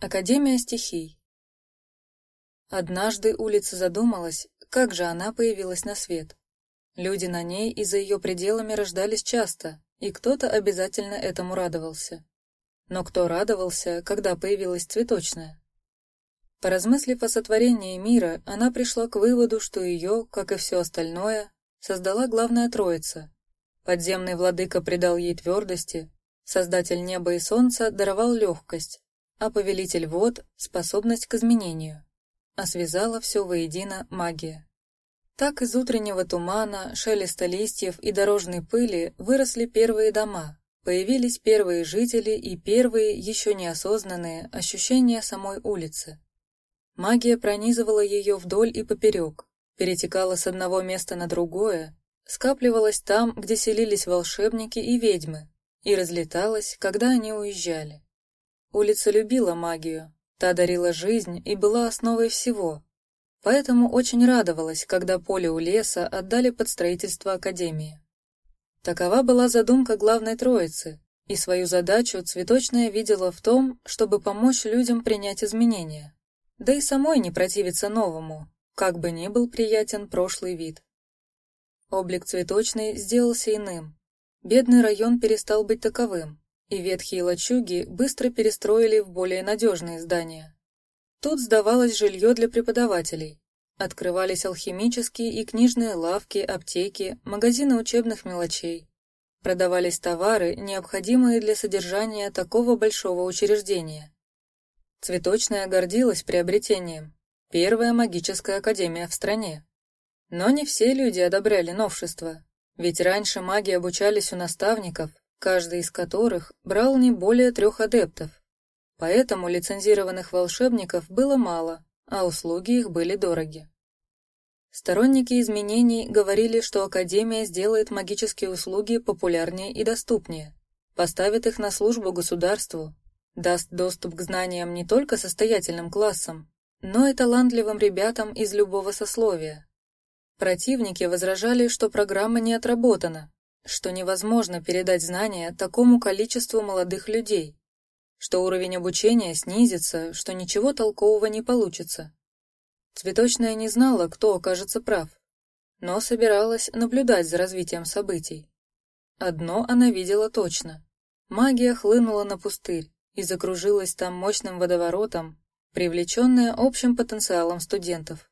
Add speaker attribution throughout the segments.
Speaker 1: Академия стихий. Однажды улица задумалась, как же она появилась на свет. Люди на ней и за ее пределами рождались часто, и кто-то обязательно этому радовался. Но кто радовался, когда появилась цветочная? Поразмыслив о сотворении мира, она пришла к выводу, что ее, как и все остальное, создала главная троица. Подземный владыка придал ей твердости, создатель неба и солнца даровал легкость, а повелитель вод — способность к изменению, а связала все воедино магия. Так из утреннего тумана, шелеста листьев и дорожной пыли выросли первые дома, появились первые жители и первые, еще неосознанные, ощущения самой улицы. Магия пронизывала ее вдоль и поперек, перетекала с одного места на другое, скапливалась там, где селились волшебники и ведьмы, и разлеталась, когда они уезжали. Улица любила магию, та дарила жизнь и была основой всего. Поэтому очень радовалась, когда поле у леса отдали под строительство академии. Такова была задумка главной троицы, и свою задачу цветочная видела в том, чтобы помочь людям принять изменения, да и самой не противиться новому, как бы ни был приятен прошлый вид. Облик цветочный сделался иным. Бедный район перестал быть таковым, и ветхие лачуги быстро перестроили в более надежные здания. Тут сдавалось жилье для преподавателей, открывались алхимические и книжные лавки, аптеки, магазины учебных мелочей. Продавались товары, необходимые для содержания такого большого учреждения. Цветочная гордилась приобретением. Первая магическая академия в стране. Но не все люди одобряли новшество, ведь раньше маги обучались у наставников, каждый из которых брал не более трех адептов. Поэтому лицензированных волшебников было мало, а услуги их были дороги. Сторонники изменений говорили, что Академия сделает магические услуги популярнее и доступнее, поставит их на службу государству, даст доступ к знаниям не только состоятельным классам, но и талантливым ребятам из любого сословия. Противники возражали, что программа не отработана, что невозможно передать знания такому количеству молодых людей, что уровень обучения снизится, что ничего толкового не получится. Цветочная не знала, кто окажется прав, но собиралась наблюдать за развитием событий. Одно она видела точно. Магия хлынула на пустырь и закружилась там мощным водоворотом, привлеченная общим потенциалом студентов.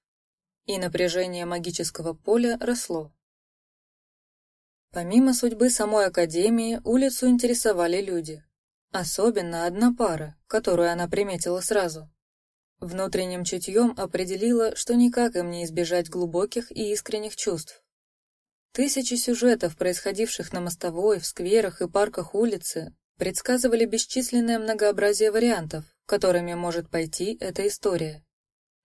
Speaker 1: И напряжение магического поля росло. Помимо судьбы самой Академии, улицу интересовали люди. Особенно одна пара, которую она приметила сразу. Внутренним чутьем определила, что никак им не избежать глубоких и искренних чувств. Тысячи сюжетов, происходивших на мостовой, в скверах и парках улицы, предсказывали бесчисленное многообразие вариантов, которыми может пойти эта история.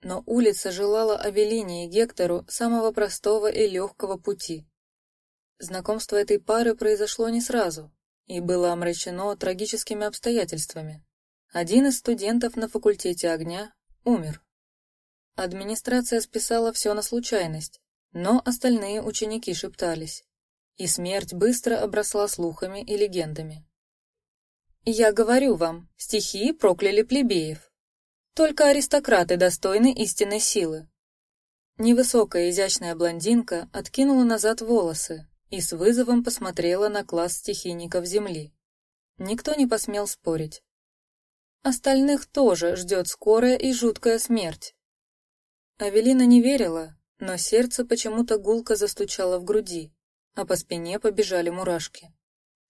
Speaker 1: Но улица желала Авелине и Гектору самого простого и легкого пути. Знакомство этой пары произошло не сразу и было омрачено трагическими обстоятельствами. Один из студентов на факультете огня умер. Администрация списала все на случайность, но остальные ученики шептались, и смерть быстро обросла слухами и легендами. «Я говорю вам, стихии прокляли плебеев. Только аристократы достойны истинной силы». Невысокая изящная блондинка откинула назад волосы, и с вызовом посмотрела на класс стихийников Земли. Никто не посмел спорить. Остальных тоже ждет скорая и жуткая смерть. Авелина не верила, но сердце почему-то гулко застучало в груди, а по спине побежали мурашки.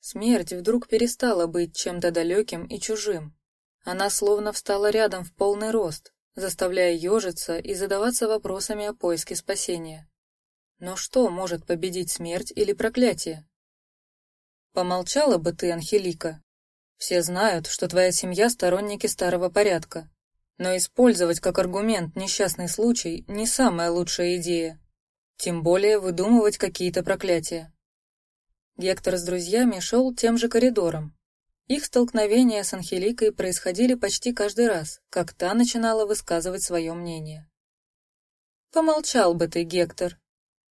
Speaker 1: Смерть вдруг перестала быть чем-то далеким и чужим. Она словно встала рядом в полный рост, заставляя ежиться и задаваться вопросами о поиске спасения. Но что может победить смерть или проклятие? Помолчала бы ты, Анхелика. Все знают, что твоя семья сторонники старого порядка. Но использовать как аргумент несчастный случай не самая лучшая идея. Тем более выдумывать какие-то проклятия. Гектор с друзьями шел тем же коридором. Их столкновения с Анхеликой происходили почти каждый раз, как та начинала высказывать свое мнение. «Помолчал бы ты, Гектор»,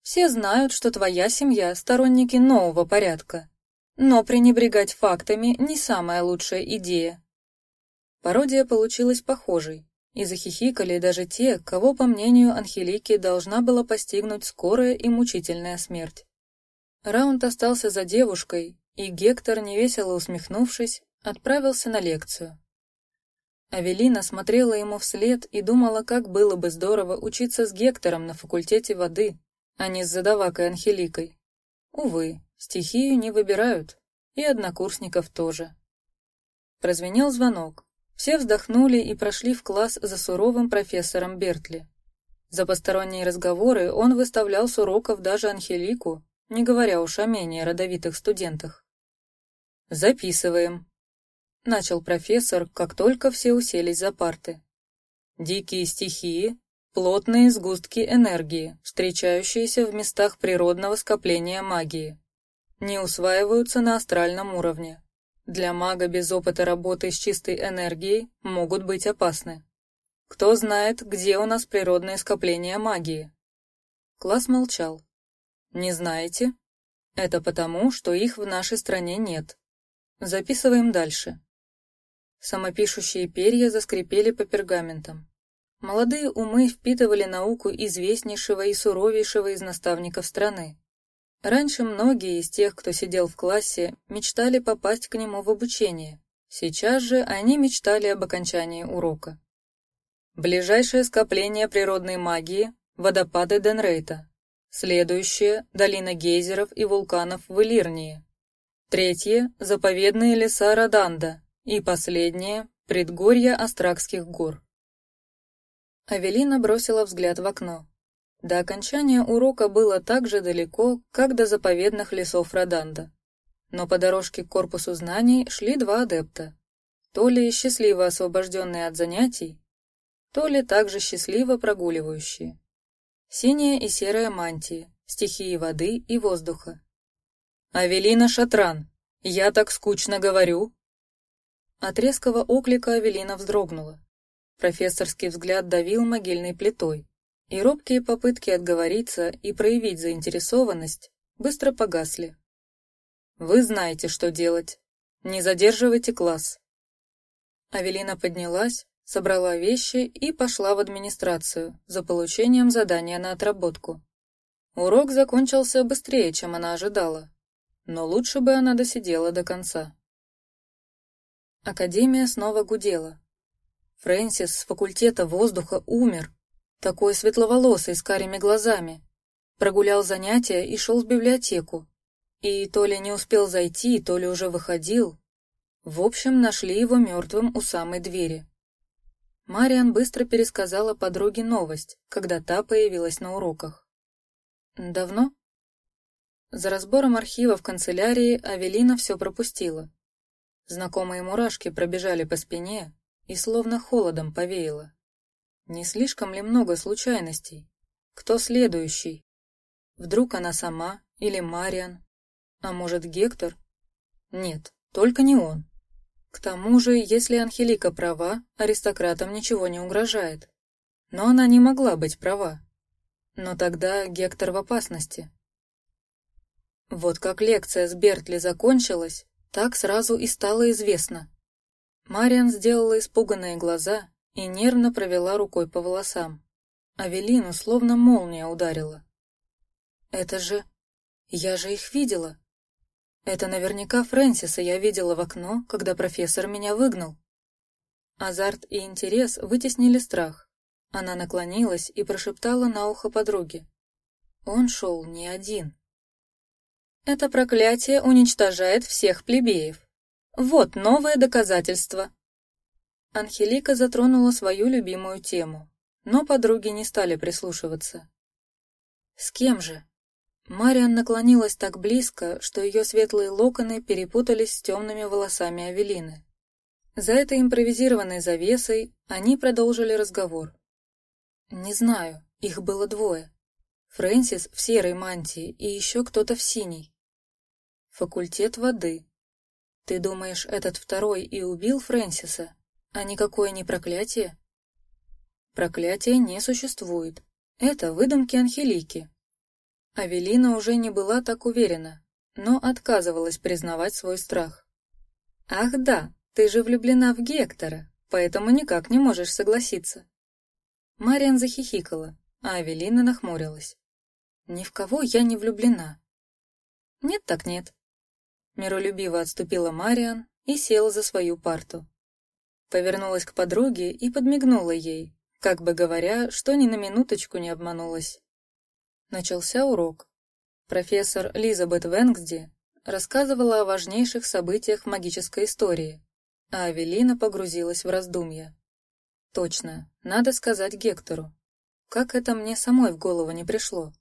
Speaker 1: все знают, что твоя семья – сторонники нового порядка. Но пренебрегать фактами не самая лучшая идея. Пародия получилась похожей, и захихикали даже те, кого, по мнению Анхелики, должна была постигнуть скорая и мучительная смерть. Раунд остался за девушкой, и Гектор, невесело усмехнувшись, отправился на лекцию. Авелина смотрела ему вслед и думала, как было бы здорово учиться с Гектором на факультете воды, а не с задавакой Анхеликой. Увы, стихию не выбирают, и однокурсников тоже. Прозвенел звонок. Все вздохнули и прошли в класс за суровым профессором Бертли. За посторонние разговоры он выставлял с уроков даже Анхелику, не говоря уж о менее родовитых студентах. «Записываем», — начал профессор, как только все уселись за парты. «Дикие стихии — плотные сгустки энергии, встречающиеся в местах природного скопления магии. Не усваиваются на астральном уровне, для мага без опыта работы с чистой энергией могут быть опасны. Кто знает, где у нас природные скопления магии? Класс молчал. Не знаете? Это потому, что их в нашей стране нет. Записываем дальше. Самопишущие перья заскрипели по пергаментам. Молодые умы впитывали науку известнейшего и суровейшего из наставников страны. Раньше многие из тех, кто сидел в классе, мечтали попасть к нему в обучение. Сейчас же они мечтали об окончании урока. Ближайшее скопление природной магии – водопады Денрейта. Следующее – долина гейзеров и вулканов в Илирнии. Третье – заповедные леса Роданда. И последнее – предгорья Остракских гор. Авелина бросила взгляд в окно. До окончания урока было так же далеко, как до заповедных лесов Роданда. Но по дорожке к корпусу знаний шли два адепта. То ли счастливо освобожденные от занятий, то ли также счастливо прогуливающие. Синяя и серая мантии, стихии воды и воздуха. «Авелина Шатран, я так скучно говорю!» От резкого оклика Авелина вздрогнула. Профессорский взгляд давил могильной плитой и робкие попытки отговориться и проявить заинтересованность быстро погасли. «Вы знаете, что делать. Не задерживайте класс». Авелина поднялась, собрала вещи и пошла в администрацию за получением задания на отработку. Урок закончился быстрее, чем она ожидала, но лучше бы она досидела до конца. Академия снова гудела. Фрэнсис с факультета воздуха умер, такой светловолосый, с карими глазами. Прогулял занятия и шел в библиотеку. И то ли не успел зайти, то ли уже выходил. В общем, нашли его мертвым у самой двери. Мариан быстро пересказала подруге новость, когда та появилась на уроках. «Давно?» За разбором архива в канцелярии Авелина все пропустила. Знакомые мурашки пробежали по спине и словно холодом повеяло. Не слишком ли много случайностей? Кто следующий? Вдруг она сама или Мариан? А может, Гектор? Нет, только не он. К тому же, если Анхелика права, аристократам ничего не угрожает. Но она не могла быть права. Но тогда Гектор в опасности. Вот как лекция с Бертли закончилась, так сразу и стало известно. Мариан сделала испуганные глаза и нервно провела рукой по волосам. Авелину словно молния ударила. «Это же... Я же их видела. Это наверняка Фрэнсиса я видела в окно, когда профессор меня выгнал». Азарт и интерес вытеснили страх. Она наклонилась и прошептала на ухо подруге. Он шел не один. «Это проклятие уничтожает всех плебеев. Вот новое доказательство», Анхелика затронула свою любимую тему, но подруги не стали прислушиваться. «С кем же?» Мариан наклонилась так близко, что ее светлые локоны перепутались с темными волосами Авелины. За этой импровизированной завесой они продолжили разговор. «Не знаю, их было двое. Фрэнсис в серой мантии и еще кто-то в синей. Факультет воды. Ты думаешь, этот второй и убил Фрэнсиса?» А никакое не проклятие? Проклятия не существует. Это выдумки Анхелики. Авелина уже не была так уверена, но отказывалась признавать свой страх. «Ах да, ты же влюблена в Гектора, поэтому никак не можешь согласиться». Мариан захихикала, а Авелина нахмурилась. «Ни в кого я не влюблена». «Нет так нет». Миролюбиво отступила Мариан и села за свою парту. Повернулась к подруге и подмигнула ей, как бы говоря, что ни на минуточку не обманулась. Начался урок. Профессор Лизабет Венгсди рассказывала о важнейших событиях магической истории, а Авелина погрузилась в раздумья. Точно, надо сказать Гектору. Как это мне самой в голову не пришло?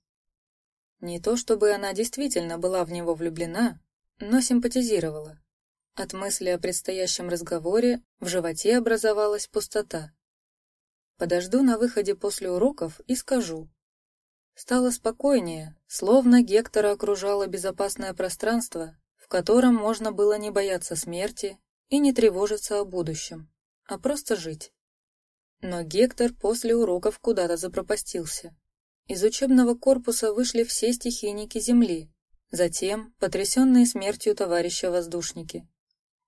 Speaker 1: Не то чтобы она действительно была в него влюблена, но симпатизировала. От мысли о предстоящем разговоре в животе образовалась пустота. Подожду на выходе после уроков и скажу. Стало спокойнее, словно Гектора окружало безопасное пространство, в котором можно было не бояться смерти и не тревожиться о будущем, а просто жить. Но Гектор после уроков куда-то запропастился. Из учебного корпуса вышли все стихийники Земли, затем потрясенные смертью товарища воздушники.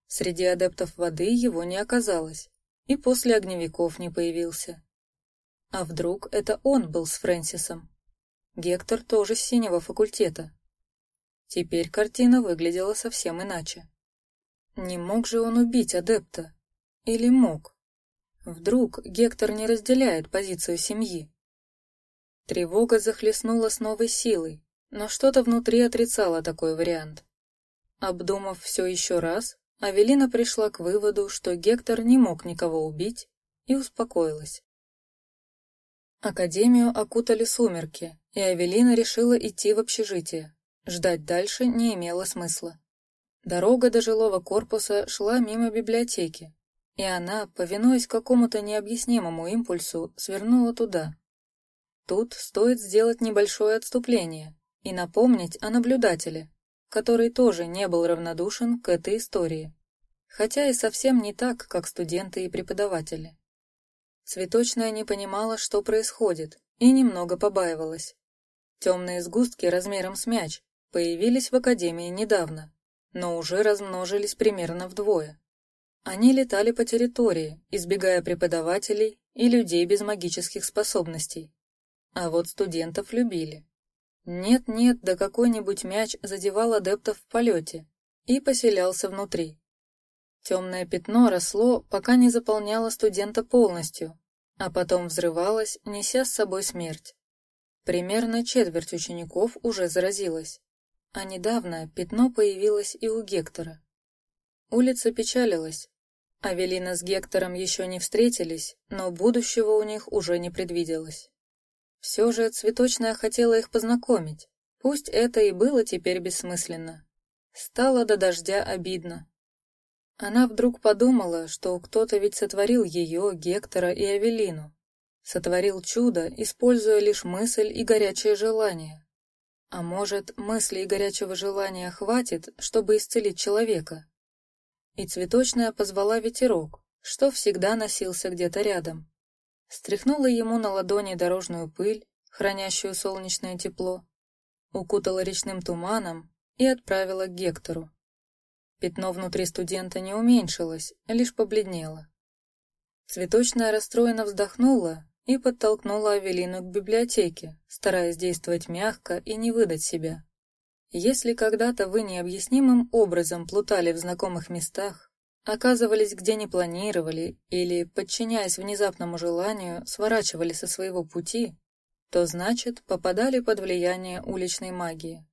Speaker 1: Среди адептов воды его не оказалось, и после огневиков не появился. А вдруг это он был с Фрэнсисом? Гектор тоже с синего факультета. Теперь картина выглядела совсем иначе. Не мог же он убить адепта? Или мог? Вдруг Гектор не разделяет позицию семьи? Тревога захлестнула с новой силой, но что-то внутри отрицало такой вариант. Обдумав все еще раз, Авелина пришла к выводу, что Гектор не мог никого убить, и успокоилась. Академию окутали сумерки, и Авелина решила идти в общежитие. Ждать дальше не имело смысла. Дорога до жилого корпуса шла мимо библиотеки, и она, повинуясь какому-то необъяснимому импульсу, свернула туда. Тут стоит сделать небольшое отступление и напомнить о наблюдателе, который тоже не был равнодушен к этой истории, хотя и совсем не так, как студенты и преподаватели. Цветочная не понимала, что происходит, и немного побаивалась. Темные сгустки размером с мяч появились в Академии недавно, но уже размножились примерно вдвое. Они летали по территории, избегая преподавателей и людей без магических способностей. А вот студентов любили. Нет-нет, да какой-нибудь мяч задевал адептов в полете и поселялся внутри. Темное пятно росло, пока не заполняло студента полностью, а потом взрывалось, неся с собой смерть. Примерно четверть учеников уже заразилась, а недавно пятно появилось и у Гектора. Улица печалилась. Авелина с Гектором еще не встретились, но будущего у них уже не предвиделось. Все же цветочная хотела их познакомить. Пусть это и было теперь бессмысленно. Стало до дождя обидно. Она вдруг подумала, что кто-то ведь сотворил ее, Гектора и Авелину. Сотворил чудо, используя лишь мысль и горячее желание. А может, мысли и горячего желания хватит, чтобы исцелить человека? И цветочная позвала ветерок, что всегда носился где-то рядом стряхнула ему на ладони дорожную пыль, хранящую солнечное тепло, укутала речным туманом и отправила к Гектору. Пятно внутри студента не уменьшилось, лишь побледнело. Цветочная расстроенно вздохнула и подтолкнула Авелину к библиотеке, стараясь действовать мягко и не выдать себя. Если когда-то вы необъяснимым образом плутали в знакомых местах, оказывались где не планировали или, подчиняясь внезапному желанию, сворачивали со своего пути, то значит попадали под влияние уличной магии.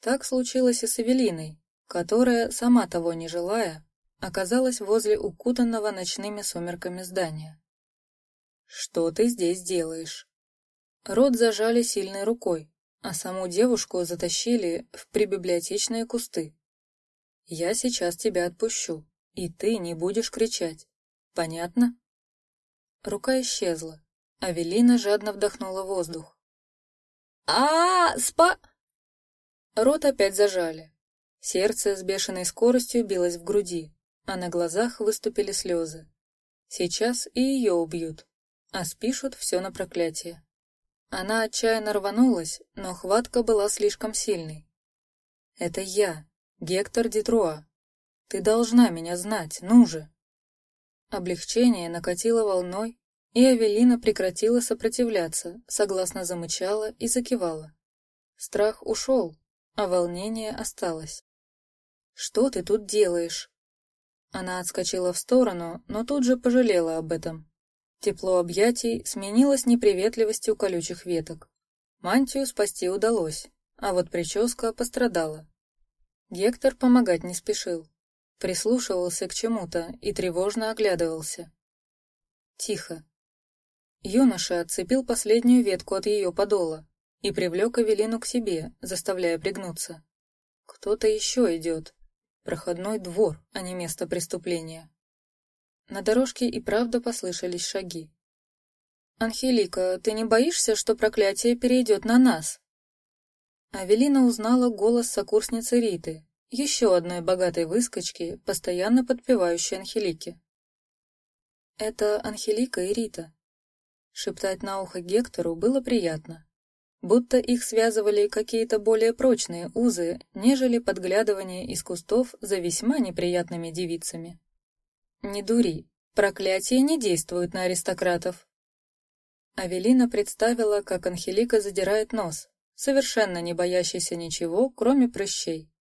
Speaker 1: Так случилось и с Эвелиной, которая, сама того не желая, оказалась возле укутанного ночными сумерками здания. «Что ты здесь делаешь?» Рот зажали сильной рукой, а саму девушку затащили в прибиблиотечные кусты. «Я сейчас тебя отпущу», и ты не будешь кричать. Понятно? Рука исчезла. Авелина жадно вдохнула воздух. а, спа... Рот опять зажали. Сердце с бешеной скоростью билось в груди, а на глазах выступили слезы. Сейчас и ее убьют, а спишут все на проклятие. Она отчаянно рванулась, но хватка была слишком сильной. «Это я, Гектор Дитруа, ты должна меня знать, ну же!» Облегчение накатило волной, и Авелина прекратила сопротивляться, согласно замычала и закивала. Страх ушел, а волнение осталось. «Что ты тут делаешь?» Она отскочила в сторону, но тут же пожалела об этом. Тепло объятий сменилось неприветливостью колючих веток. Мантию спасти удалось, а вот прическа пострадала. Гектор помогать не спешил. Прислушивался к чему-то и тревожно оглядывался. Тихо. Юноша отцепил последнюю ветку от ее подола и привлек Авелину к себе, заставляя пригнуться. Кто-то еще идет. Проходной двор, а не место преступления. На дорожке и правда послышались шаги. «Анхелика, ты не боишься, что проклятие перейдет на нас?» Авелина узнала голос сокурсницы Риты, еще одной богатой выскочки, постоянно подпевающей Анхелике. «Это Анхелика и Рита». Шептать на ухо Гектору было приятно, будто их связывали какие-то более прочные узы, нежели подглядывание из кустов за весьма неприятными девицами. «Не дури, проклятие не действует на аристократов». Авелина представила, как Анхелика задирает нос, совершенно не боящийся ничего, кроме прыщей.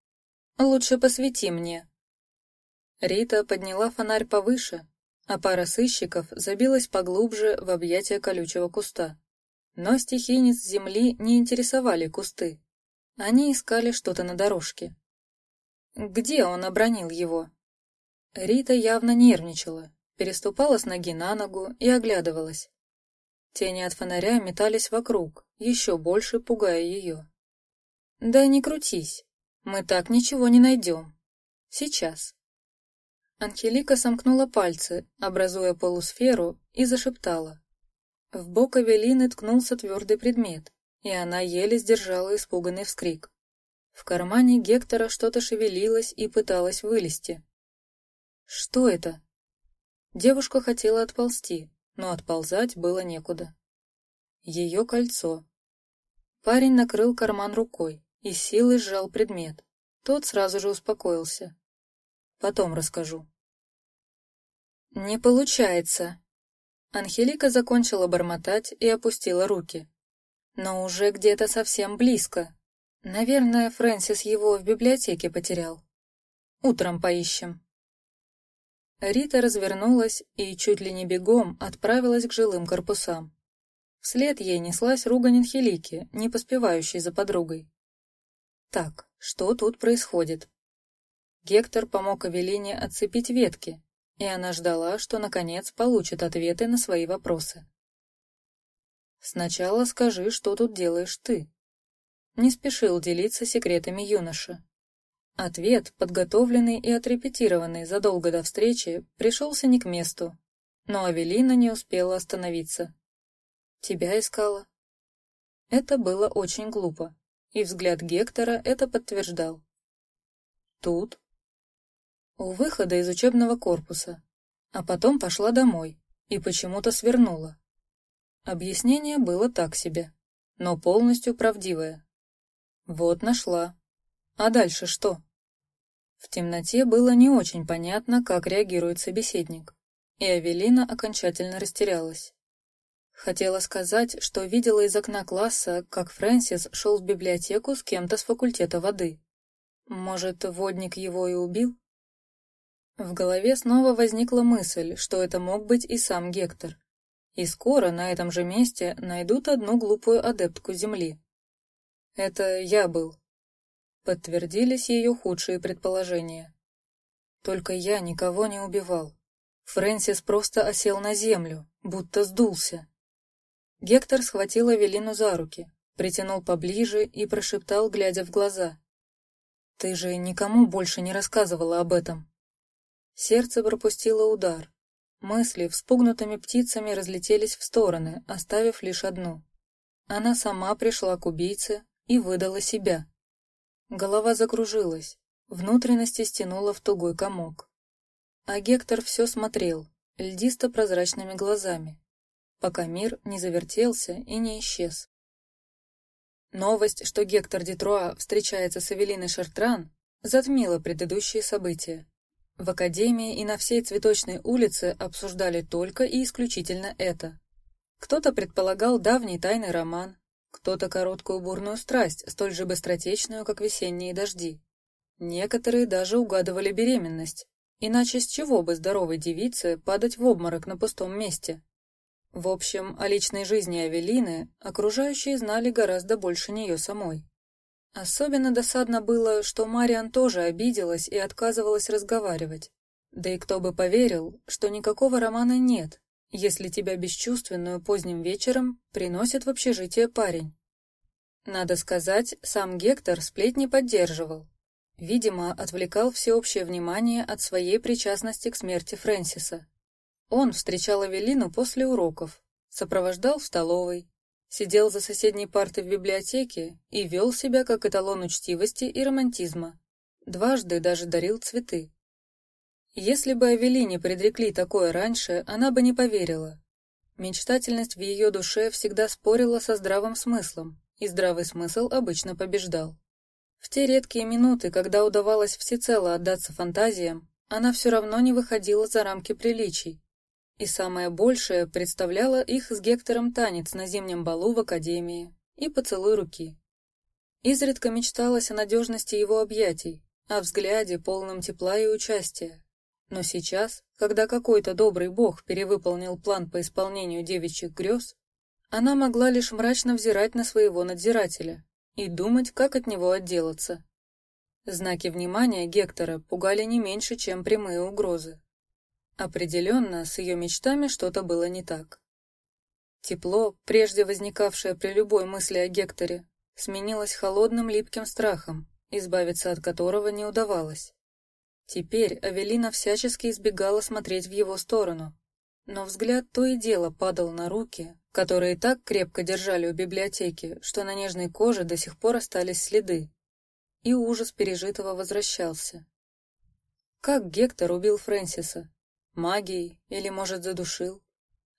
Speaker 1: «Лучше посвети мне». Рита подняла фонарь повыше, а пара сыщиков забилась поглубже в объятия колючего куста. Но стихийниц земли не интересовали кусты. Они искали что-то на дорожке. Где он обронил его? Рита явно нервничала, переступала с ноги на ногу и оглядывалась. Тени от фонаря метались вокруг, еще больше пугая ее. «Да не крутись, мы так ничего не найдем. Сейчас». Анхелика сомкнула пальцы, образуя полусферу, и зашептала. В бок Авелины ткнулся твердый предмет, и она еле сдержала испуганный вскрик. В кармане Гектора что-то шевелилось и пыталось вылезти. «Что это?» Девушка хотела отползти, но отползать было некуда. Ее кольцо. Парень накрыл карман рукой и силой сжал предмет. Тот сразу же успокоился. Потом расскажу. «Не получается», Анхелика закончила бормотать и опустила руки. Но уже где-то совсем близко. Наверное, Фрэнсис его в библиотеке потерял. Утром поищем. Рита развернулась и чуть ли не бегом отправилась к жилым корпусам. Вслед ей неслась ругань Анхелики, не поспевающей за подругой. Так, что тут происходит? Гектор помог Авелине отцепить ветки, и она ждала, что наконец получит ответы на свои вопросы. «Сначала скажи, что тут делаешь ты?» Не спешил делиться секретами юноша. Ответ, подготовленный и отрепетированный задолго до встречи, пришелся не к месту, но Авелина не успела остановиться. «Тебя искала?» Это было очень глупо, и взгляд Гектора это подтверждал. «Тут?» у выхода из учебного корпуса, а потом пошла домой и почему-то свернула. Объяснение было так себе, но полностью правдивое. Вот нашла. А дальше что? В темноте было не очень понятно, как реагирует собеседник, и Авелина окончательно растерялась. Хотела сказать, что видела из окна класса, как Фрэнсис шел в библиотеку с кем-то с факультета воды. Может, водник его и убил? В голове снова возникла мысль, что это мог быть и сам Гектор. И скоро на этом же месте найдут одну глупую адептку Земли. Это я был. Подтвердились ее худшие предположения. Только я никого не убивал. Фрэнсис просто осел на землю, будто сдулся. Гектор схватил Авелину за руки, притянул поближе и прошептал, глядя в глаза. «Ты же никому больше не рассказывала об этом». Сердце пропустило удар. Мысли вспугнутыми птицами разлетелись в стороны, оставив лишь одну. Она сама пришла к убийце и выдала себя. Голова закружилась, внутренности стянула в тугой комок. А Гектор все смотрел, льдисто-прозрачными глазами, пока мир не завертелся и не исчез. Новость, что Гектор Детруа встречается с Эвелиной Шартран, затмила предыдущие события. В академии и на всей цветочной улице обсуждали только и исключительно это. Кто-то предполагал давний тайный роман, кто-то короткую бурную страсть, столь же быстротечную, как весенние дожди. Некоторые даже угадывали беременность, иначе с чего бы здоровой девице падать в обморок на пустом месте? В общем, о личной жизни Авелины окружающие знали гораздо больше нее самой. Особенно досадно было, что Мариан тоже обиделась и отказывалась разговаривать. Да и кто бы поверил, что никакого романа нет, если тебя бесчувственную поздним вечером приносит в общежитие парень. Надо сказать, сам Гектор сплетни поддерживал. Видимо, отвлекал всеобщее внимание от своей причастности к смерти Фрэнсиса. Он встречал Авелину после уроков, сопровождал в столовой, сидел за соседней партой в библиотеке и вел себя как эталон учтивости и романтизма. Дважды даже дарил цветы. Если бы Авелине предрекли такое раньше, она бы не поверила. Мечтательность в ее душе всегда спорила со здравым смыслом, и здравый смысл обычно побеждал. В те редкие минуты, когда удавалось всецело отдаться фантазиям, она все равно не выходила за рамки приличий, и самое большее представляло их с Гектором танец на зимнем балу в академии и поцелуй руки. Изредка мечталось о надежности его объятий, о взгляде, полном тепла и участия. Но сейчас, когда какой-то добрый бог перевыполнил план по исполнению девичьих грез, она могла лишь мрачно взирать на своего надзирателя и думать, как от него отделаться. Знаки внимания Гектора пугали не меньше, чем прямые угрозы. Определенно, с ее мечтами что-то было не так. Тепло, прежде возникавшее при любой мысли о Гекторе, сменилось холодным липким страхом, избавиться от которого не удавалось. Теперь Авелина всячески избегала смотреть в его сторону, но взгляд то и дело падал на руки, которые так крепко держали у библиотеки, что на нежной коже до сих пор остались следы, и ужас пережитого возвращался. Как Гектор убил Фрэнсиса? Магией или, может, задушил?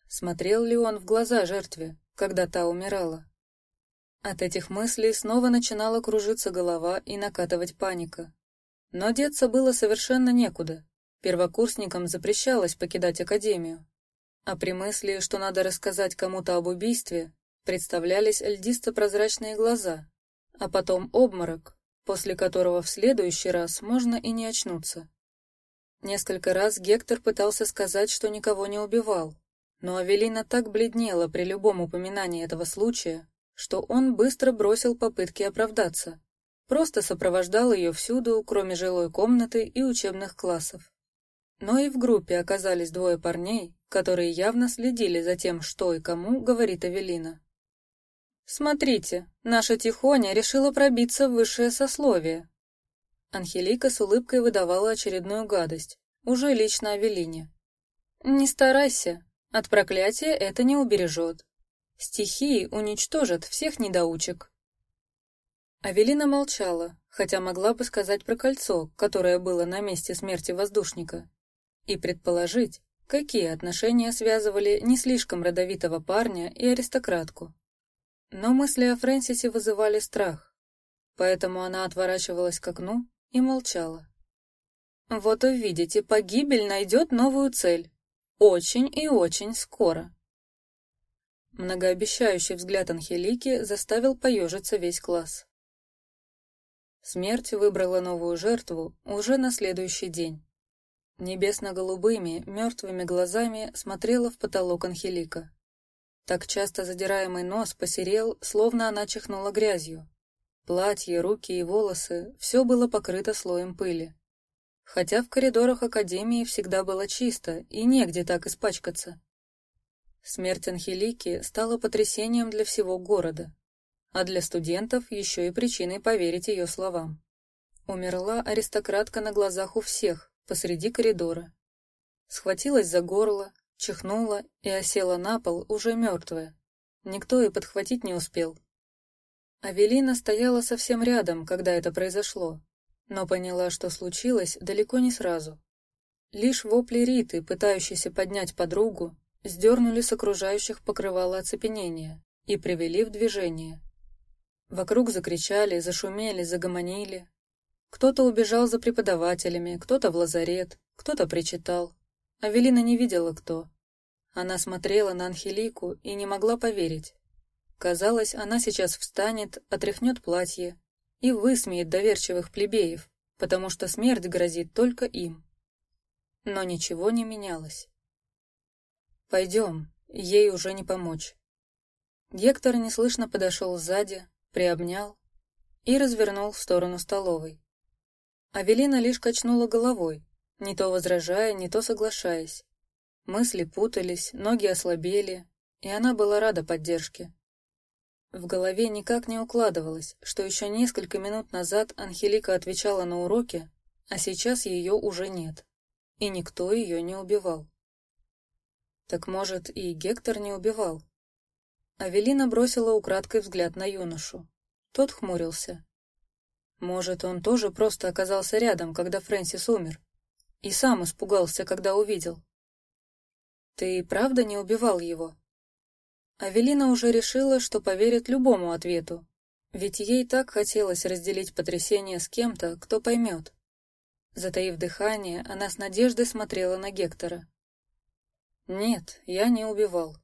Speaker 1: Смотрел ли он в глаза жертве, когда та умирала? От этих мыслей снова начинала кружиться голова и накатывать паника. Но деться было совершенно некуда. Первокурсникам запрещалось покидать академию. А при мысли, что надо рассказать кому-то об убийстве, представлялись льдисто-прозрачные глаза, а потом обморок, после которого в следующий раз можно и не очнуться. Несколько раз Гектор пытался сказать, что никого не убивал, но Авелина так бледнела при любом упоминании этого случая, что он быстро бросил попытки оправдаться. Просто сопровождал ее всюду, кроме жилой комнаты и учебных классов. Но и в группе оказались двое парней, которые явно следили за тем, что и кому говорит Авелина. «Смотрите, наша Тихоня решила пробиться в высшее сословие», Анхелика с улыбкой выдавала очередную гадость, уже лично Авелине. «Не старайся, от проклятия это не убережет. Стихии уничтожат всех недоучек». Авелина молчала, хотя могла бы сказать про кольцо, которое было на месте смерти воздушника, и предположить, какие отношения связывали не слишком родовитого парня и аристократку. Но мысли о Фрэнсисе вызывали страх, поэтому она отворачивалась к окну и молчала. Вот увидите, погибель найдет новую цель. Очень и очень скоро. Многообещающий взгляд Анхелики заставил поежиться весь класс. Смерть выбрала новую жертву уже на следующий день. Небесно-голубыми, мертвыми глазами смотрела в потолок Анхелика. Так часто задираемый нос посерел, словно она чихнула грязью. Платье, руки и волосы – все было покрыто слоем пыли. Хотя в коридорах Академии всегда было чисто и негде так испачкаться. Смерть Анхелики стала потрясением для всего города, а для студентов еще и причиной поверить ее словам. Умерла аристократка на глазах у всех, посреди коридора. Схватилась за горло, чихнула и осела на пол, уже мертвая. Никто и подхватить не успел. Авелина стояла совсем рядом, когда это произошло, но поняла, что случилось далеко не сразу. Лишь вопли Риты, пытающейся поднять подругу, сдернули с окружающих покрывало оцепенения и привели в движение. Вокруг закричали, зашумели, загомонили. Кто-то убежал за преподавателями, кто-то в лазарет, кто-то причитал. Авелина не видела, кто. Она смотрела на Анхелику и не могла поверить. Казалось, она сейчас встанет, отряхнет платье и высмеет доверчивых плебеев, потому что смерть грозит только им. Но ничего не менялось. «Пойдем, ей уже не помочь». Гектор неслышно подошел сзади, приобнял и развернул в сторону столовой. Авелина лишь качнула головой, не то возражая, не то соглашаясь. Мысли путались, ноги ослабели, и она была рада поддержке. В голове никак не укладывалось, что еще несколько минут назад Анхелика отвечала на уроки, а сейчас ее уже нет, и никто ее не убивал. Так может, и Гектор не убивал? Авелина бросила украдкой взгляд на юношу. Тот хмурился. Может, он тоже просто оказался рядом, когда Фрэнсис умер, и сам испугался, когда увидел. Ты правда не убивал его? Авелина уже решила, что поверит любому ответу, ведь ей так хотелось разделить потрясение с кем-то, кто поймет. Затаив дыхание, она с надеждой смотрела на Гектора. «Нет, я не убивал».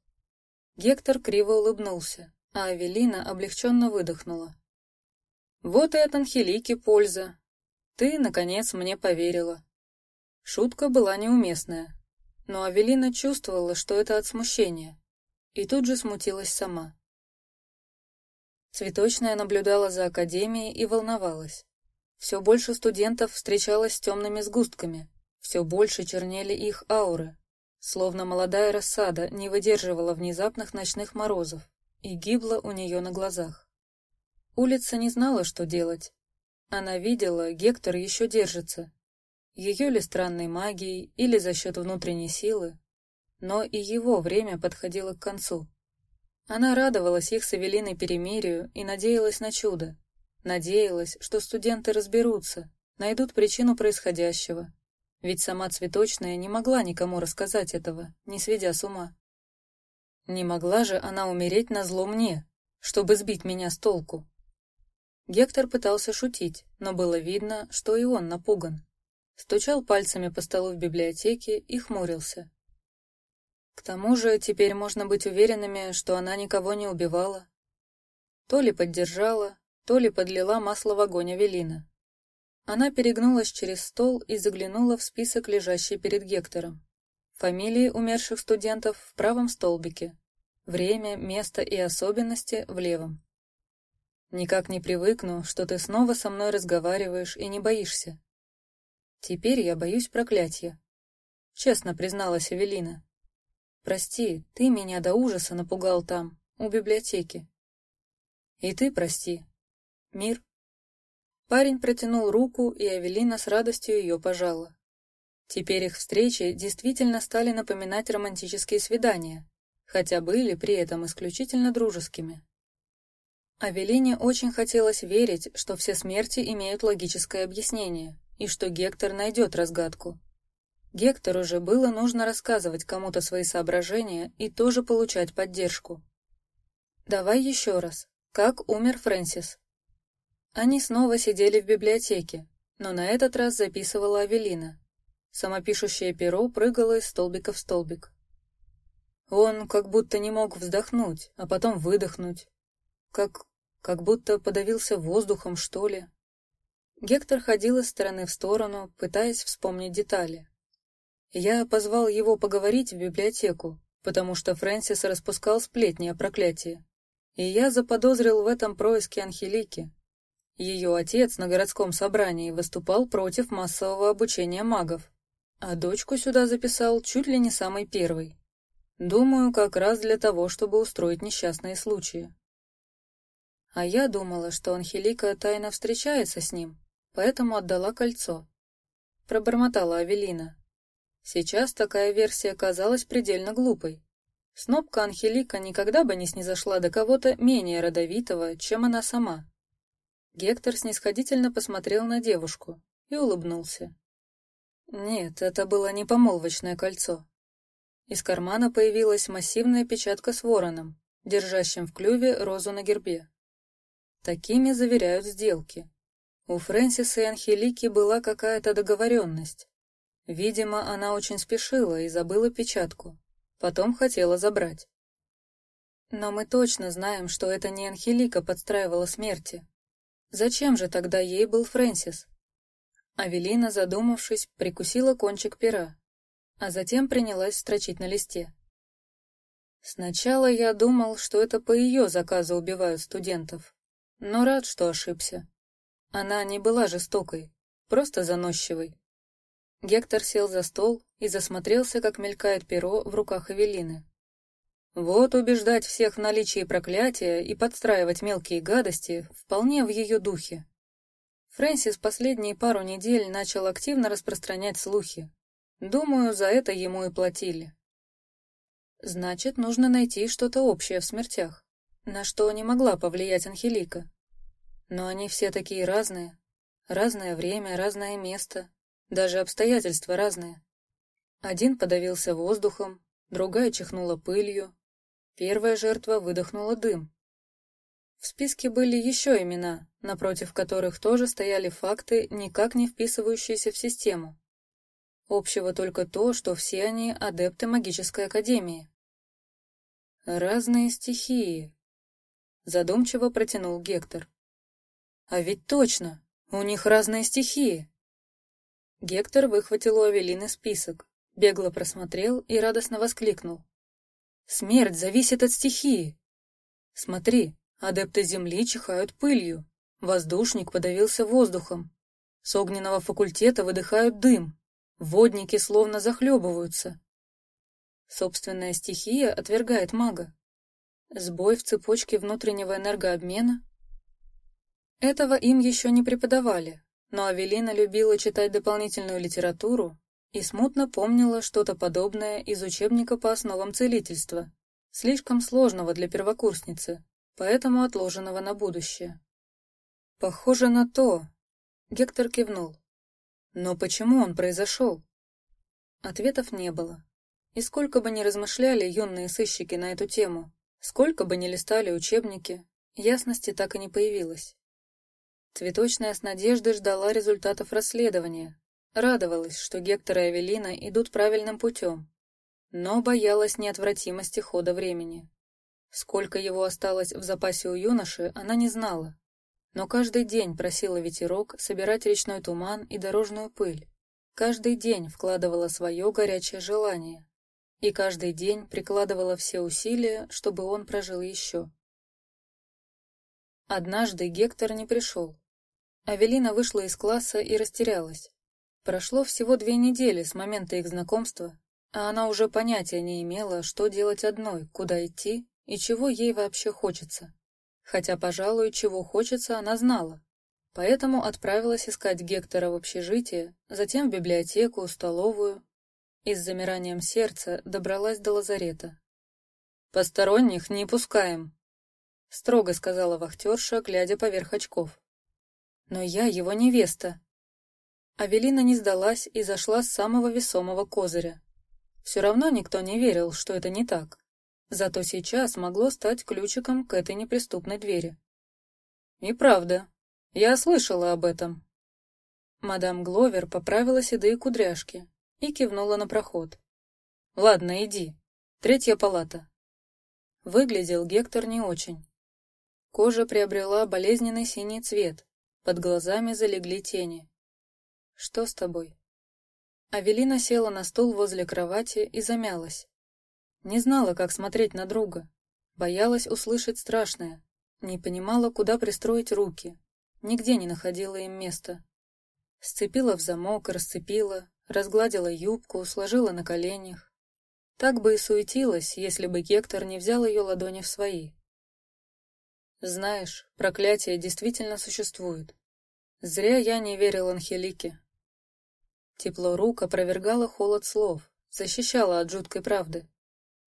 Speaker 1: Гектор криво улыбнулся, а Авелина облегченно выдохнула. «Вот и от Анхелики польза. Ты, наконец, мне поверила». Шутка была неуместная, но Авелина чувствовала, что это от смущения, и тут же смутилась сама. Цветочная наблюдала за академией и волновалась. Все больше студентов встречалось с темными сгустками, все больше чернели их ауры, словно молодая рассада не выдерживала внезапных ночных морозов и гибла у нее на глазах. Улица не знала, что делать. Она видела, Гектор еще держится. Ее ли странной магией или за счет внутренней силы, но и его время подходило к концу. Она радовалась их с Эвелиной перемирию и надеялась на чудо. Надеялась, что студенты разберутся, найдут причину происходящего. Ведь сама цветочная не могла никому рассказать этого, не сведя с ума. Не могла же она умереть на зло мне, чтобы сбить меня с толку. Гектор пытался шутить, но было видно, что и он напуган. Стучал пальцами по столу в библиотеке и хмурился. К тому же теперь можно быть уверенными, что она никого не убивала. То ли поддержала, то ли подлила масло в огонь Авелина. Она перегнулась через стол и заглянула в список, лежащий перед Гектором. Фамилии умерших студентов в правом столбике. Время, место и особенности в левом. Никак не привыкну, что ты снова со мной разговариваешь и не боишься. Теперь я боюсь проклятия. Честно призналась Эвелина. Прости, ты меня до ужаса напугал там, у библиотеки. И ты прости. Мир. Парень протянул руку, и Авелина с радостью ее пожала. Теперь их встречи действительно стали напоминать романтические свидания, хотя были при этом исключительно дружескими. Авелине очень хотелось верить, что все смерти имеют логическое объяснение, и что Гектор найдет разгадку. Гектору же было нужно рассказывать кому-то свои соображения и тоже получать поддержку. Давай еще раз. Как умер Фрэнсис? Они снова сидели в библиотеке, но на этот раз записывала Авелина. Самопишущее перо прыгало из столбика в столбик. Он как будто не мог вздохнуть, а потом выдохнуть. Как... как будто подавился воздухом, что ли. Гектор ходил из стороны в сторону, пытаясь вспомнить детали. Я позвал его поговорить в библиотеку, потому что Фрэнсис распускал сплетни о проклятии. И я заподозрил в этом происки Анхелики. Ее отец на городском собрании выступал против массового обучения магов, а дочку сюда записал чуть ли не самый первый. Думаю, как раз для того, чтобы устроить несчастные случаи. А я думала, что Анхелика тайно встречается с ним, поэтому отдала кольцо. Пробормотала Авелина, Сейчас такая версия казалась предельно глупой. Снопка Анхелика никогда бы не снизошла до кого-то менее родовитого, чем она сама. Гектор снисходительно посмотрел на девушку и улыбнулся. Нет, это было не помолвочное кольцо. Из кармана появилась массивная печатка с вороном, держащим в клюве розу на гербе. Такими заверяют сделки. У Фрэнсиса и Анхелики была какая-то договоренность, Видимо, она очень спешила и забыла печатку. Потом хотела забрать. Но мы точно знаем, что это не Анхелика подстраивала смерти. Зачем же тогда ей был Фрэнсис? Авелина, задумавшись, прикусила кончик пера, а затем принялась строчить на листе. Сначала я думал, что это по ее заказу убивают студентов, но рад, что ошибся. Она не была жестокой, просто заносчивой. Гектор сел за стол и засмотрелся, как мелькает перо в руках Эвелины. Вот убеждать всех в наличии проклятия и подстраивать мелкие гадости вполне в ее духе. Фрэнсис последние пару недель начал активно распространять слухи. Думаю, за это ему и платили. Значит, нужно найти что-то общее в смертях, на что не могла повлиять Анхелика. Но они все такие разные. Разное время, разное место, даже обстоятельства разные. Один подавился воздухом, другая чихнула пылью, Первая жертва выдохнула дым. В списке были еще имена, напротив которых тоже стояли факты, никак не вписывающиеся в систему. Общего только то, что все они адепты магической академии. Разные стихии. Задумчиво протянул Гектор. А ведь точно, у них разные стихии. Гектор выхватил у Авелины список, бегло просмотрел и радостно воскликнул. Смерть зависит от стихии. Смотри, адепты Земли чихают пылью, воздушник подавился воздухом, с огненного факультета выдыхают дым, водники словно захлебываются. Собственная стихия отвергает мага. Сбой в цепочке внутреннего энергообмена. Этого им еще не преподавали, но Авелина любила читать дополнительную литературу и смутно помнила что-то подобное из учебника по основам целительства, слишком сложного для первокурсницы, поэтому отложенного на будущее. Похоже на то. Гектор кивнул. Но почему он произошел? Ответов не было. И сколько бы ни размышляли юные сыщики на эту тему, сколько бы ни листали учебники, ясности так и не появилось. Цветочная с надеждой ждала результатов расследования, Радовалась, что Гектор и Авелина идут правильным путем, но боялась неотвратимости хода времени. Сколько его осталось в запасе у юноши, она не знала, но каждый день просила ветерок собирать речной туман и дорожную пыль. Каждый день вкладывала свое горячее желание, и каждый день прикладывала все усилия, чтобы он прожил еще. Однажды Гектор не пришел. Авелина вышла из класса и растерялась. Прошло всего две недели с момента их знакомства, а она уже понятия не имела, что делать одной, куда идти и чего ей вообще хочется. Хотя, пожалуй, чего хочется, она знала. Поэтому отправилась искать Гектора в общежитие, затем в библиотеку, столовую и с замиранием сердца добралась до лазарета. «Посторонних не пускаем», — строго сказала вахтерша, глядя поверх очков. «Но я его невеста», Авелина не сдалась и зашла с самого весомого козыря. Все равно никто не верил, что это не так. Зато сейчас могло стать ключиком к этой неприступной двери. И правда, я слышала об этом. Мадам Гловер поправила седые кудряшки и кивнула на проход. Ладно, иди. Третья палата. Выглядел Гектор не очень. Кожа приобрела болезненный синий цвет, под глазами залегли тени. Что с тобой? Авелина села на стул возле кровати и замялась. Не знала, как смотреть на друга. Боялась услышать страшное. Не понимала, куда пристроить руки. Нигде не находила им места. Сцепила в замок, расцепила, разгладила юбку, сложила на коленях. Так бы и суетилась, если бы Гектор не взял ее ладони в свои. Знаешь, проклятие действительно существует. Зря я не верил Анхелике. Тепло рук опровергало холод слов, защищало от жуткой правды.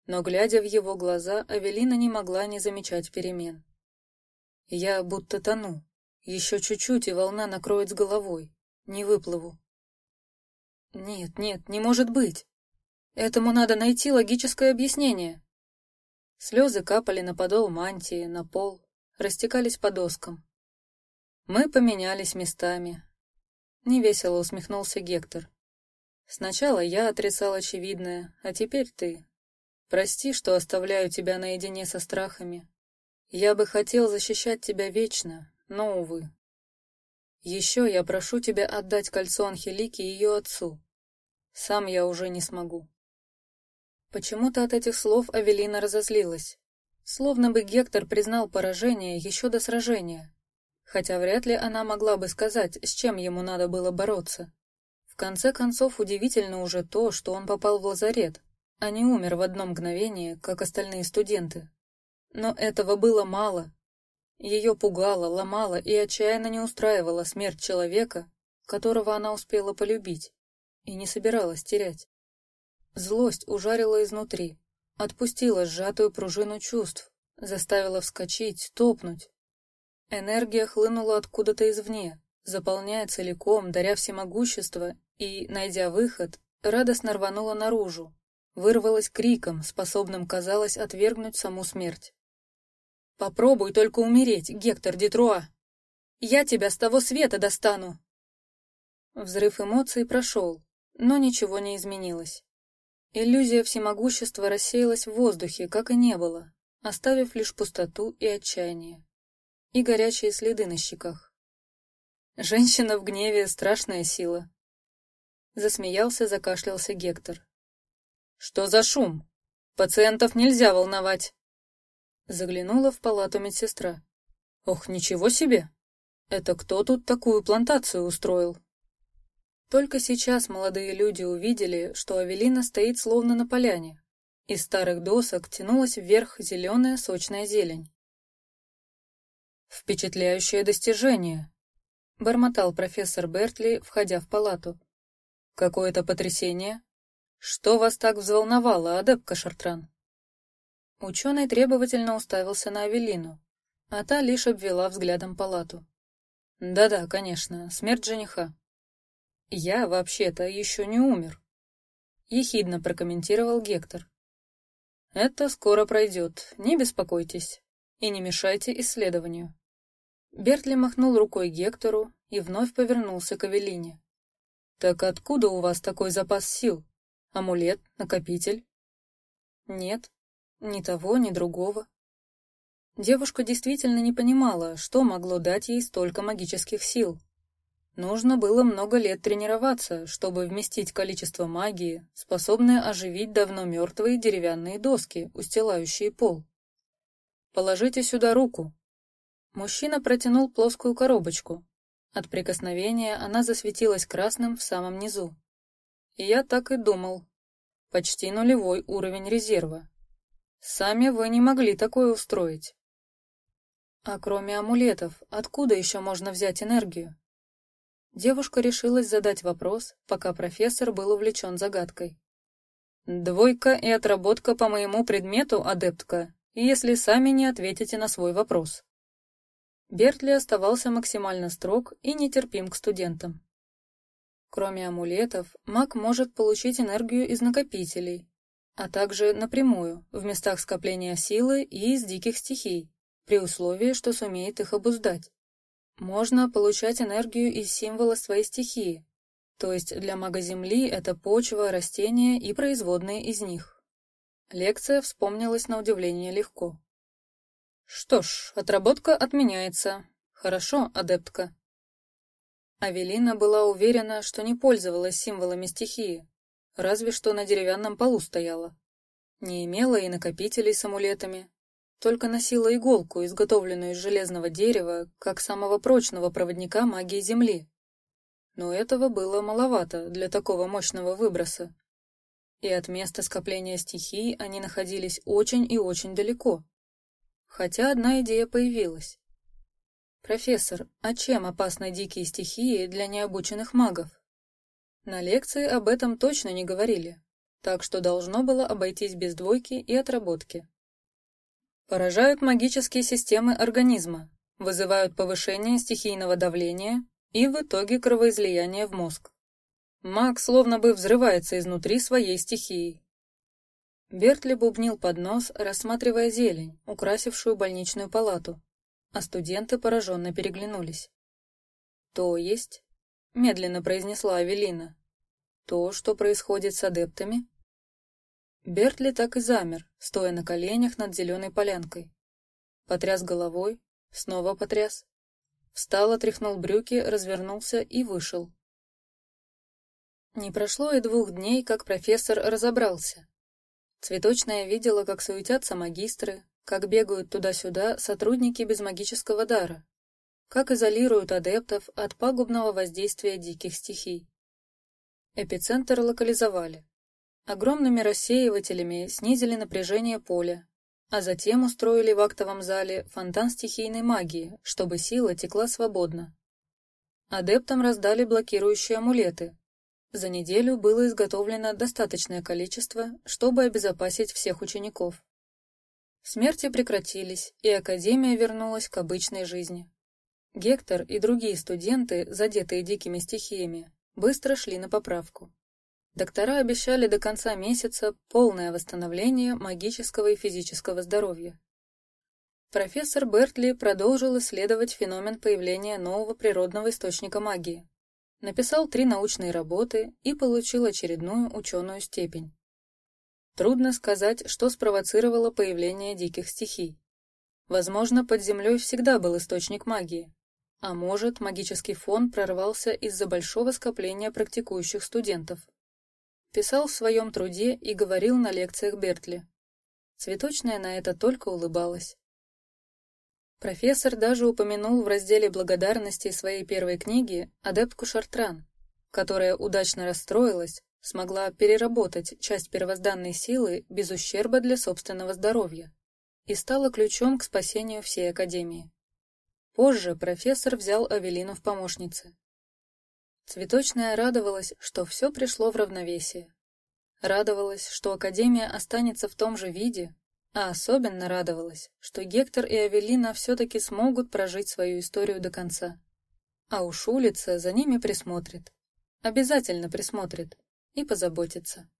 Speaker 1: Но, глядя в его глаза, Авелина не могла не замечать перемен. Я будто тону. Еще чуть-чуть, и волна накроет с головой. Не выплыву. Нет, нет, не может быть. Этому надо найти логическое объяснение. Слезы капали на подол мантии, на пол, растекались по доскам. Мы поменялись местами, Невесело усмехнулся Гектор. Сначала я отрицал очевидное, а теперь ты. Прости, что оставляю тебя наедине со страхами. Я бы хотел защищать тебя вечно, но, увы. Еще я прошу тебя отдать кольцо Анхелике ее отцу. Сам я уже не смогу. Почему-то от этих слов Авелина разозлилась. Словно бы Гектор признал поражение еще до сражения. Хотя вряд ли она могла бы сказать, с чем ему надо было бороться. В конце концов, удивительно уже то, что он попал в лазарет, а не умер в одно мгновение, как остальные студенты. Но этого было мало. Ее пугало, ломало и отчаянно не устраивала смерть человека, которого она успела полюбить и не собиралась терять. Злость ужарила изнутри, отпустила сжатую пружину чувств, заставила вскочить, топнуть. Энергия хлынула откуда-то извне, заполняя целиком, даря всемогущество, и, найдя выход, радостно рванула наружу, вырвалась криком, способным, казалось, отвергнуть саму смерть. «Попробуй только умереть, Гектор Детруа! Я тебя с того света достану!» Взрыв эмоций прошел, но ничего не изменилось. Иллюзия всемогущества рассеялась в воздухе, как и не было, оставив лишь пустоту и отчаяние. И горячие следы на щеках. Женщина в гневе — страшная сила. Засмеялся, закашлялся Гектор. «Что за шум? Пациентов нельзя волновать!» Заглянула в палату медсестра. «Ох, ничего себе! Это кто тут такую плантацию устроил?» Только сейчас молодые люди увидели, что Авелина стоит словно на поляне. Из старых досок тянулась вверх зеленая сочная зелень. «Впечатляющее достижение!» — бормотал профессор Бертли, входя в палату. «Какое-то потрясение?» «Что вас так взволновало, адепка Шартран?» Ученый требовательно уставился на Авелину, а та лишь обвела взглядом палату. «Да-да, конечно, смерть жениха». «Я, вообще-то, еще не умер», — ехидно прокомментировал Гектор. «Это скоро пройдет, не беспокойтесь и не мешайте исследованию». Бертли махнул рукой Гектору и вновь повернулся к Авелине. «Так откуда у вас такой запас сил?» Амулет, накопитель? Нет, ни того, ни другого. Девушка действительно не понимала, что могло дать ей столько магических сил. Нужно было много лет тренироваться, чтобы вместить количество магии, способное оживить давно мертвые деревянные доски, устилающие пол. «Положите сюда руку». Мужчина протянул плоскую коробочку. От прикосновения она засветилась красным в самом низу. Я так и думал. Почти нулевой уровень резерва. Сами вы не могли такое устроить. А кроме амулетов, откуда еще можно взять энергию? Девушка решилась задать вопрос, пока профессор был увлечен загадкой. «Двойка и отработка по моему предмету, адептка, если сами не ответите на свой вопрос». Бертли оставался максимально строг и нетерпим к студентам. Кроме амулетов, маг может получить энергию из накопителей, а также напрямую, в местах скопления силы и из диких стихий, при условии, что сумеет их обуздать. Можно получать энергию из символа своей стихии, то есть для мага Земли это почва, растения и производные из них. Лекция вспомнилась на удивление легко. Что ж, отработка отменяется. Хорошо, адептка. Авелина была уверена, что не пользовалась символами стихии, разве что на деревянном полу стояла. Не имела и накопителей с амулетами, только носила иголку, изготовленную из железного дерева, как самого прочного проводника магии Земли. Но этого было маловато для такого мощного выброса. И от места скопления стихий они находились очень и очень далеко. Хотя одна идея появилась. «Профессор, а чем опасны дикие стихии для необученных магов?» На лекции об этом точно не говорили, так что должно было обойтись без двойки и отработки. Поражают магические системы организма, вызывают повышение стихийного давления и в итоге кровоизлияние в мозг. Маг словно бы взрывается изнутри своей стихией. Бертли бубнил под нос, рассматривая зелень, украсившую больничную палату а студенты пораженно переглянулись. «То есть?» — медленно произнесла Авелина. то, что происходит с адептами? Бертли так и замер, стоя на коленях над зеленой полянкой. Потряс головой, снова потряс. Встал, отряхнул брюки, развернулся и вышел. Не прошло и двух дней, как профессор разобрался. Цветочная видела, как суетятся магистры, как бегают туда-сюда сотрудники без магического дара, как изолируют адептов от пагубного воздействия диких стихий. Эпицентр локализовали. Огромными рассеивателями снизили напряжение поля, а затем устроили в актовом зале фонтан стихийной магии, чтобы сила текла свободно. Адептам раздали блокирующие амулеты. За неделю было изготовлено достаточное количество, чтобы обезопасить всех учеников. Смерти прекратились, и Академия вернулась к обычной жизни. Гектор и другие студенты, задетые дикими стихиями, быстро шли на поправку. Доктора обещали до конца месяца полное восстановление магического и физического здоровья. Профессор Бертли продолжил исследовать феномен появления нового природного источника магии. Написал три научные работы и получил очередную ученую степень. Трудно сказать, что спровоцировало появление диких стихий. Возможно, под землей всегда был источник магии, а может, магический фон прорвался из-за большого скопления практикующих студентов. Писал в своем труде и говорил на лекциях Бертли. Цветочная на это только улыбалась. Профессор даже упомянул в разделе благодарности своей первой книги адептку Шартран, которая удачно расстроилась, смогла переработать часть первозданной силы без ущерба для собственного здоровья и стала ключом к спасению всей Академии. Позже профессор взял Авелину в помощницы. Цветочная радовалась, что все пришло в равновесие. Радовалась, что Академия останется в том же виде, а особенно радовалась, что Гектор и Авелина все-таки смогут прожить свою историю до конца. А уж улица за ними присмотрит. Обязательно присмотрит и позаботится.